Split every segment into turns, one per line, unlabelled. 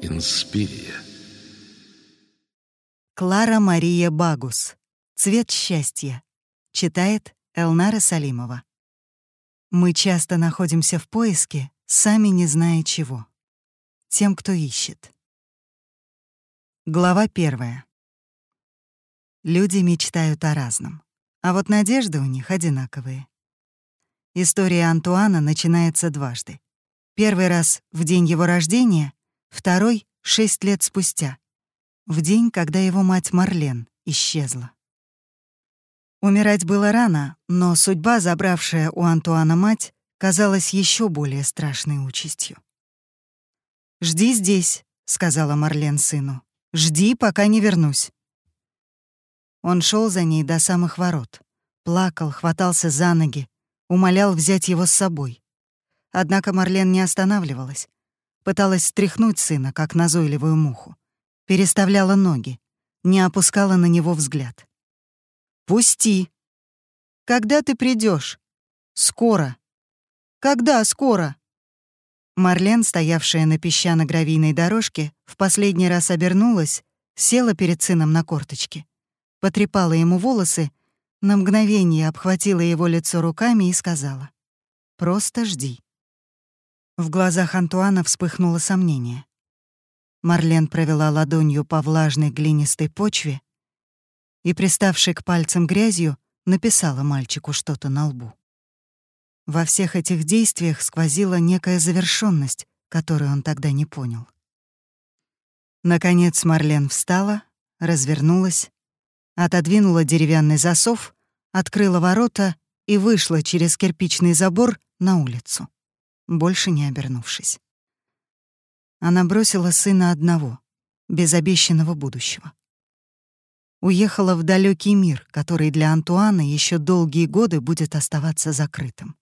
Инспирия.
Клара Мария Багус. «Цвет счастья». Читает Элнара Салимова. Мы часто находимся в поиске, сами не зная чего. Тем, кто ищет. Глава первая. Люди мечтают о разном, а вот надежды у них одинаковые. История Антуана начинается дважды. Первый раз в день его рождения, второй — шесть лет спустя, в день, когда его мать Марлен исчезла. Умирать было рано, но судьба, забравшая у Антуана мать, казалась еще более страшной участью. «Жди здесь», — сказала Марлен сыну. «Жди, пока не вернусь». Он шел за ней до самых ворот, плакал, хватался за ноги, умолял взять его с собой. Однако Марлен не останавливалась, пыталась стряхнуть сына, как назойливую муху, переставляла ноги, не опускала на него взгляд. «Пусти!» «Когда ты придешь? «Скоро!» «Когда скоро?» Марлен, стоявшая на песчано-гравийной дорожке, в последний раз обернулась, села перед сыном на корточки, потрепала ему волосы, на мгновение обхватила его лицо руками и сказала «Просто жди». В глазах Антуана вспыхнуло сомнение. Марлен провела ладонью по влажной глинистой почве, и, приставшей к пальцам грязью, написала мальчику что-то на лбу. Во всех этих действиях сквозила некая завершенность, которую он тогда не понял. Наконец Марлен встала, развернулась, отодвинула деревянный засов, открыла ворота и вышла через кирпичный забор на улицу, больше не обернувшись. Она бросила сына одного, без обещанного будущего уехала в далекий мир, который для Антуана еще долгие годы будет оставаться закрытым.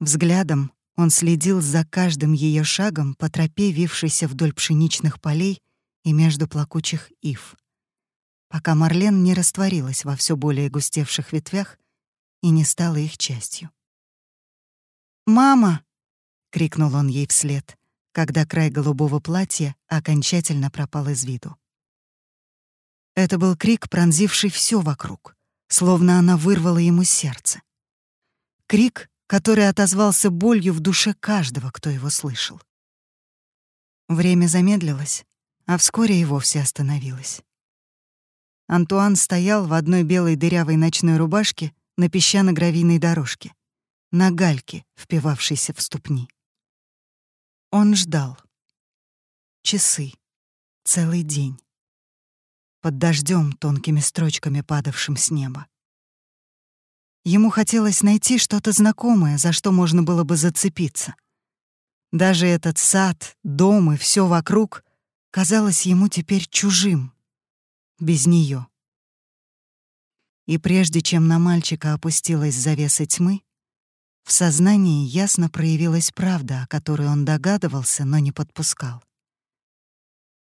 Взглядом он следил за каждым ее шагом по тропе, вившейся вдоль пшеничных полей и между плакучих ив, пока Марлен не растворилась во все более густевших ветвях и не стала их частью. «Мама!» — крикнул он ей вслед, когда край голубого платья окончательно пропал из виду. Это был крик, пронзивший все вокруг, словно она вырвала ему сердце. Крик, который отозвался болью в душе каждого, кто его слышал. Время замедлилось, а вскоре и вовсе остановилось. Антуан стоял в одной белой дырявой ночной рубашке на песчано-гравийной дорожке, на гальке, впивавшейся в ступни. Он ждал. Часы. Целый день под дождем тонкими строчками, падавшим с неба. Ему хотелось найти что-то знакомое, за что можно было бы зацепиться. Даже этот сад, дом и все вокруг казалось ему теперь чужим, без нее. И прежде чем на мальчика опустилась завеса тьмы, в сознании ясно проявилась правда, о которой он догадывался, но не подпускал.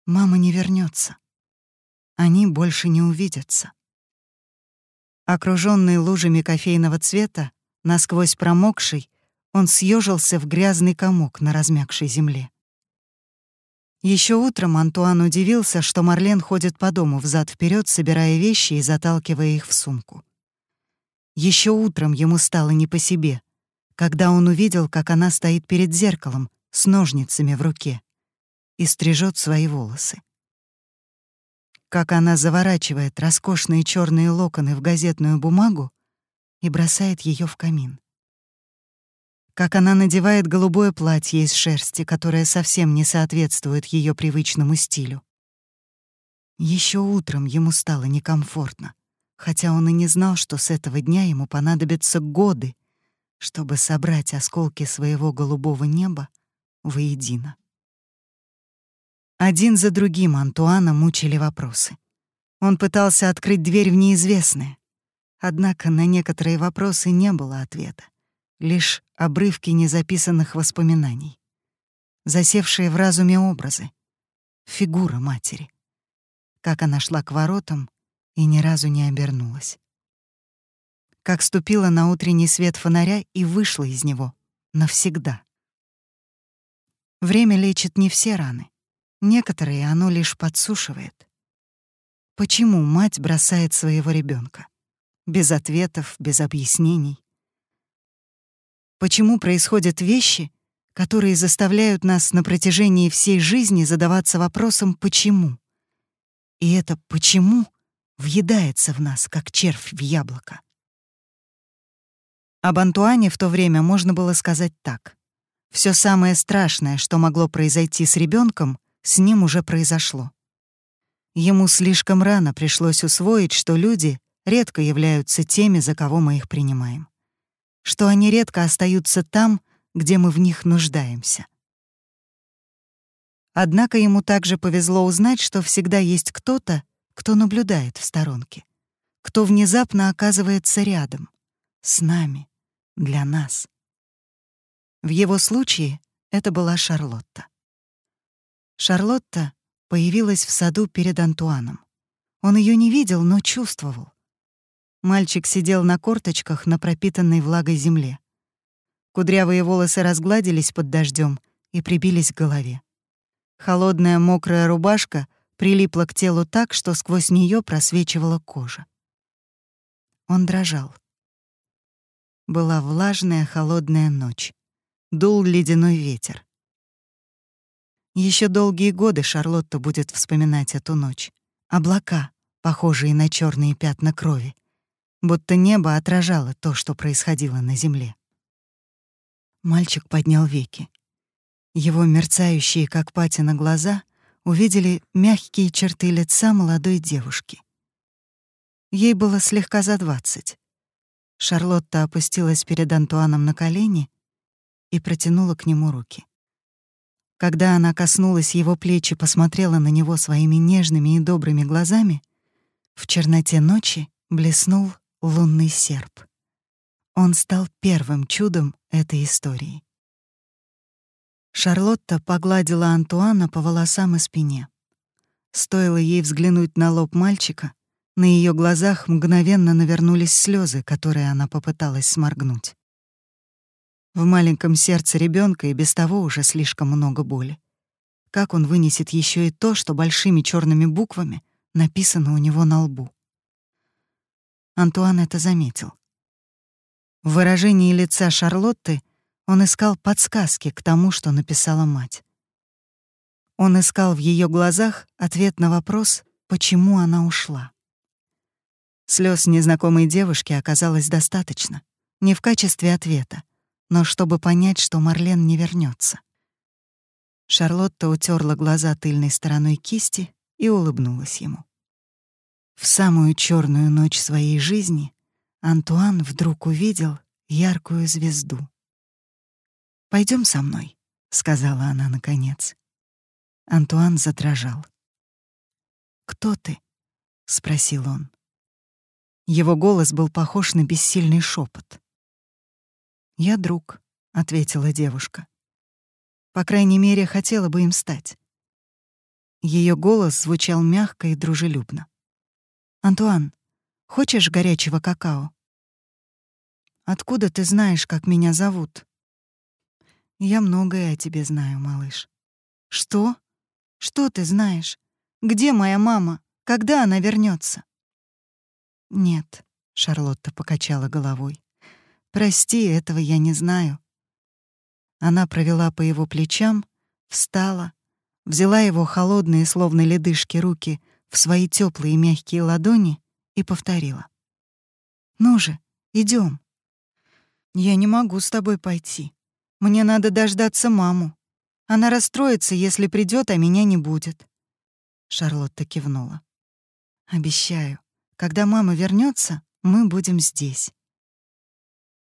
Мама не вернется они больше не увидятся. Окруженный лужами кофейного цвета, насквозь промокший, он съежился в грязный комок на размягшей земле. Еще утром Антуан удивился, что Марлен ходит по дому взад вперед, собирая вещи и заталкивая их в сумку. Еще утром ему стало не по себе, когда он увидел, как она стоит перед зеркалом с ножницами в руке и стрижет свои волосы как она заворачивает роскошные черные локоны в газетную бумагу и бросает ее в камин. Как она надевает голубое платье из шерсти, которое совсем не соответствует ее привычному стилю. Еще утром ему стало некомфортно, хотя он и не знал, что с этого дня ему понадобятся годы, чтобы собрать осколки своего голубого неба воедино. Один за другим Антуана мучили вопросы. Он пытался открыть дверь в неизвестное. Однако на некоторые вопросы не было ответа. Лишь обрывки незаписанных воспоминаний. Засевшие в разуме образы. Фигура матери. Как она шла к воротам и ни разу не обернулась. как ступила на утренний свет фонаря и вышла из него навсегда. Время лечит не все раны. Некоторые оно лишь подсушивает. Почему мать бросает своего ребенка? Без ответов, без объяснений. Почему происходят вещи, которые заставляют нас на протяжении всей жизни задаваться вопросом «почему?». И это «почему?» въедается в нас, как червь в яблоко. Об Антуане в то время можно было сказать так. Все самое страшное, что могло произойти с ребенком, с ним уже произошло. Ему слишком рано пришлось усвоить, что люди редко являются теми, за кого мы их принимаем. Что они редко остаются там, где мы в них нуждаемся. Однако ему также повезло узнать, что всегда есть кто-то, кто наблюдает в сторонке, кто внезапно оказывается рядом, с нами, для нас. В его случае это была Шарлотта. Шарлотта появилась в саду перед Антуаном. Он ее не видел, но чувствовал. Мальчик сидел на корточках на пропитанной влагой земле. Кудрявые волосы разгладились под дождем и прибились к голове. Холодная мокрая рубашка прилипла к телу так, что сквозь нее просвечивала кожа. Он дрожал. Была влажная холодная ночь. Дул ледяной ветер. Еще долгие годы Шарлотта будет вспоминать эту ночь. Облака, похожие на черные пятна крови, будто небо отражало то, что происходило на земле. Мальчик поднял веки. Его мерцающие, как патина, глаза увидели мягкие черты лица молодой девушки. Ей было слегка за двадцать. Шарлотта опустилась перед Антуаном на колени и протянула к нему руки. Когда она коснулась его плеч и посмотрела на него своими нежными и добрыми глазами, в черноте ночи блеснул лунный серп. Он стал первым чудом этой истории. Шарлотта погладила Антуана по волосам и спине. Стоило ей взглянуть на лоб мальчика, на ее глазах мгновенно навернулись слезы, которые она попыталась сморгнуть. В маленьком сердце ребенка и без того уже слишком много боли. Как он вынесет еще и то, что большими черными буквами написано у него на лбу? Антуан это заметил. В выражении лица Шарлотты он искал подсказки к тому, что написала мать. Он искал в ее глазах ответ на вопрос, почему она ушла. Слез незнакомой девушки оказалось достаточно, не в качестве ответа, но чтобы понять, что Марлен не вернется. Шарлотта утерла глаза тыльной стороной кисти и улыбнулась ему. В самую черную ночь своей жизни Антуан вдруг увидел яркую звезду. Пойдем со мной», — сказала она наконец. Антуан задрожал. «Кто ты?» — спросил он. Его голос был похож на бессильный шепот. «Я друг», — ответила девушка. «По крайней мере, хотела бы им стать». Ее голос звучал мягко и дружелюбно. «Антуан, Хочешь горячего какао? Откуда ты знаешь, как меня зовут? Я многое о тебе знаю, малыш. Что? Что ты знаешь? Где моя мама? Когда она вернется? Нет, Шарлотта покачала головой. Прости, этого я не знаю. Она провела по его плечам, встала, взяла его холодные, словно ледышки, руки в свои теплые мягкие ладони и повторила. «Ну же, идем. «Я не могу с тобой пойти. Мне надо дождаться маму. Она расстроится, если придет, а меня не будет». Шарлотта кивнула. «Обещаю, когда мама вернется, мы будем здесь».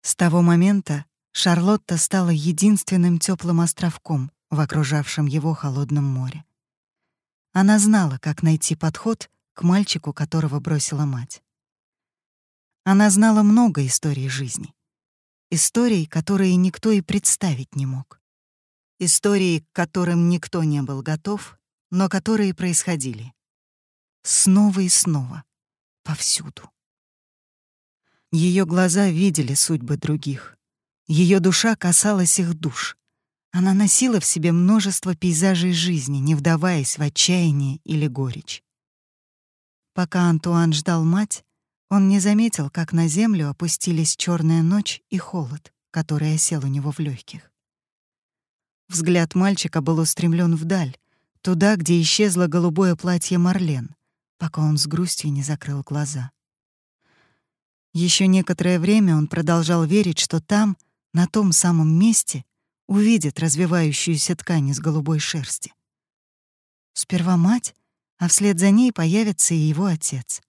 С того момента Шарлотта стала единственным теплым островком в окружавшем его холодном море. Она знала, как найти подход к мальчику, которого бросила мать. Она знала много историй жизни. Историй, которые никто и представить не мог. Истории, к которым никто не был готов, но которые происходили. Снова и снова. Повсюду. Ее глаза видели судьбы других. Ее душа касалась их душ. Она носила в себе множество пейзажей жизни, не вдаваясь в отчаяние или горечь. Пока Антуан ждал мать, он не заметил, как на землю опустились черная ночь и холод, который осел у него в легких. Взгляд мальчика был устремлен вдаль, туда, где исчезло голубое платье Марлен, пока он с грустью не закрыл глаза. Еще некоторое время он продолжал верить, что там, на том самом месте, увидит развивающуюся ткань из голубой шерсти. Сперва мать, а вслед за ней появится и его отец.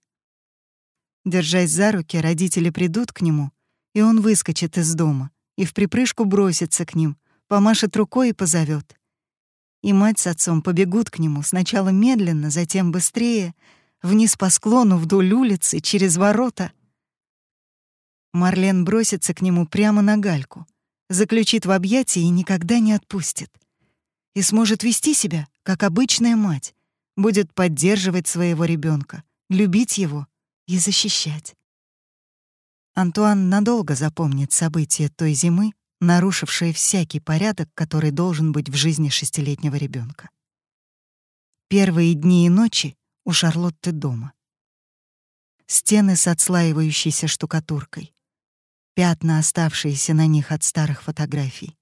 Держась за руки, родители придут к нему, и он выскочит из дома и в припрыжку бросится к ним, помашет рукой и позовет. И мать с отцом побегут к нему, сначала медленно, затем быстрее, вниз по склону, вдоль улицы, через ворота. Марлен бросится к нему прямо на гальку, заключит в объятия и никогда не отпустит. И сможет вести себя, как обычная мать, будет поддерживать своего ребенка, любить его и защищать. Антуан надолго запомнит события той зимы, нарушившие всякий порядок, который должен быть в жизни шестилетнего ребенка. Первые дни и ночи у Шарлотты дома. Стены с отслаивающейся штукатуркой, пятна, оставшиеся на них от старых фотографий,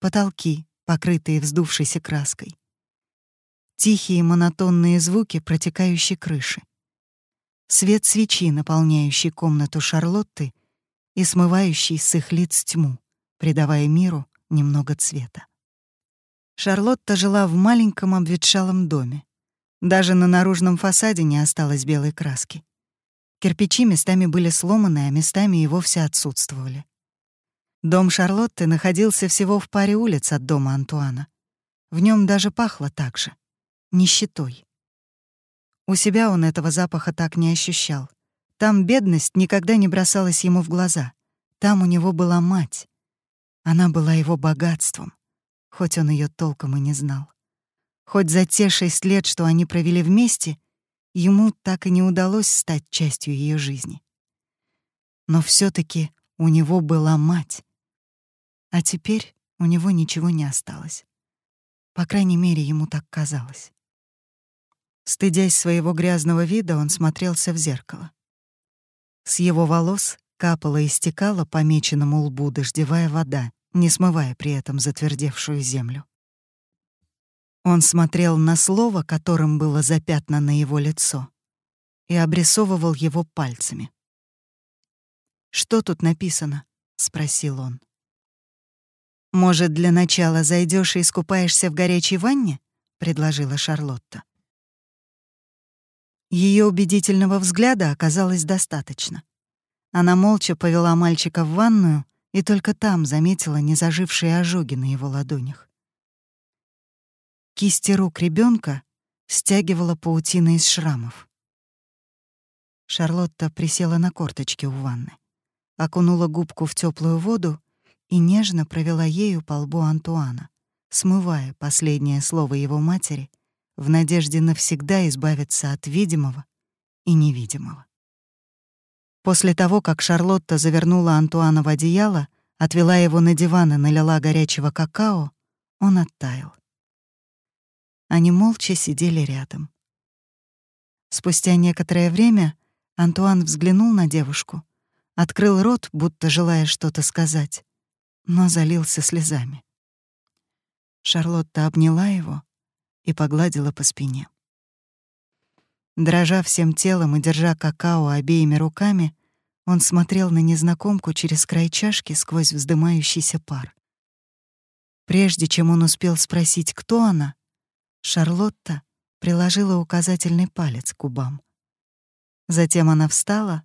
потолки, покрытые вздувшейся краской, тихие монотонные звуки протекающей крыши, свет свечи, наполняющий комнату Шарлотты и смывающий с их лиц тьму, придавая миру немного цвета. Шарлотта жила в маленьком обветшалом доме. Даже на наружном фасаде не осталось белой краски. Кирпичи местами были сломаны, а местами и вовсе отсутствовали. Дом Шарлотты находился всего в паре улиц от дома Антуана. В нем даже пахло так же — нищетой. У себя он этого запаха так не ощущал. Там бедность никогда не бросалась ему в глаза. Там у него была мать. Она была его богатством, хоть он ее толком и не знал. Хоть за те шесть лет, что они провели вместе, ему так и не удалось стать частью ее жизни. Но все таки у него была мать. А теперь у него ничего не осталось. По крайней мере, ему так казалось. Стыдясь своего грязного вида, он смотрелся в зеркало. С его волос капала и стекала по меченному лбу дождевая вода, не смывая при этом затвердевшую землю. Он смотрел на слово, которым было запятнано его лицо, и обрисовывал его пальцами. «Что тут написано?» — спросил он. «Может, для начала зайдешь и искупаешься в горячей ванне?» — предложила Шарлотта. Ее убедительного взгляда оказалось достаточно. Она молча повела мальчика в ванную и только там заметила незажившие ожоги на его ладонях. Кисти рук ребенка стягивала паутина из шрамов. Шарлотта присела на корточки у ванны, окунула губку в теплую воду и нежно провела ею по лбу Антуана, смывая последнее слово его матери — в надежде навсегда избавиться от видимого и невидимого. После того, как Шарлотта завернула Антуана в одеяло, отвела его на диван и налила горячего какао, он оттаял. Они молча сидели рядом. Спустя некоторое время Антуан взглянул на девушку, открыл рот, будто желая что-то сказать, но залился слезами. Шарлотта обняла его и погладила по спине. Дрожа всем телом и держа какао обеими руками, он смотрел на незнакомку через край чашки сквозь вздымающийся пар. Прежде чем он успел спросить, кто она, Шарлотта приложила указательный палец к губам. Затем она встала,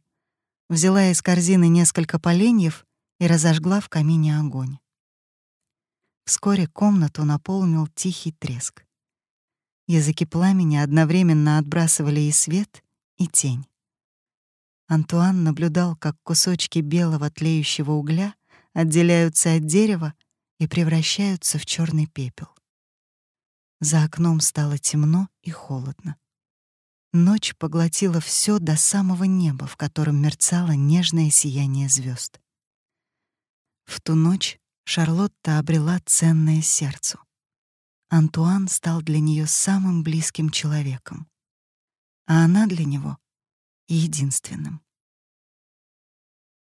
взяла из корзины несколько поленьев и разожгла в камине огонь. Вскоре комнату наполнил тихий треск. Языки пламени одновременно отбрасывали и свет, и тень. Антуан наблюдал, как кусочки белого тлеющего угля отделяются от дерева и превращаются в черный пепел. За окном стало темно и холодно. ночь поглотила все до самого неба, в котором мерцало нежное сияние звезд. В ту ночь Шарлотта обрела ценное сердцу. Антуан стал для нее самым близким человеком, а она для него — единственным.